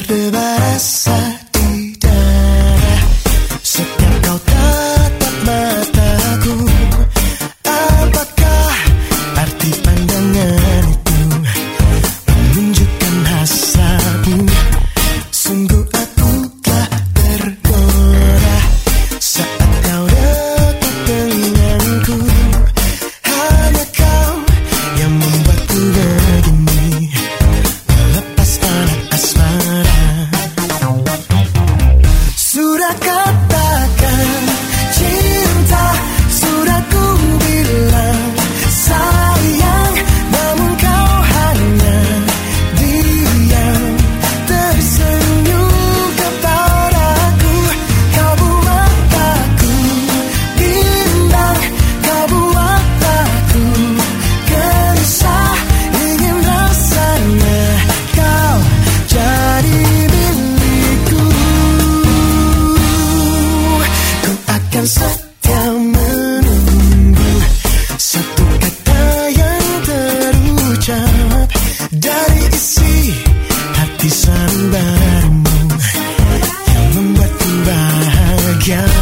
te. Acá yang membuatku bahagia